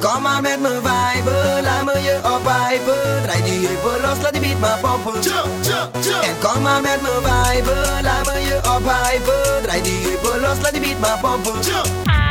kom maar met me viben, laat me je opwijven. Draai die heupen los, laat die beat maar pompen. En kom maar met me viben, laat me je opwijven. Draai die heupen los, laat die beat maar pompen. Jump.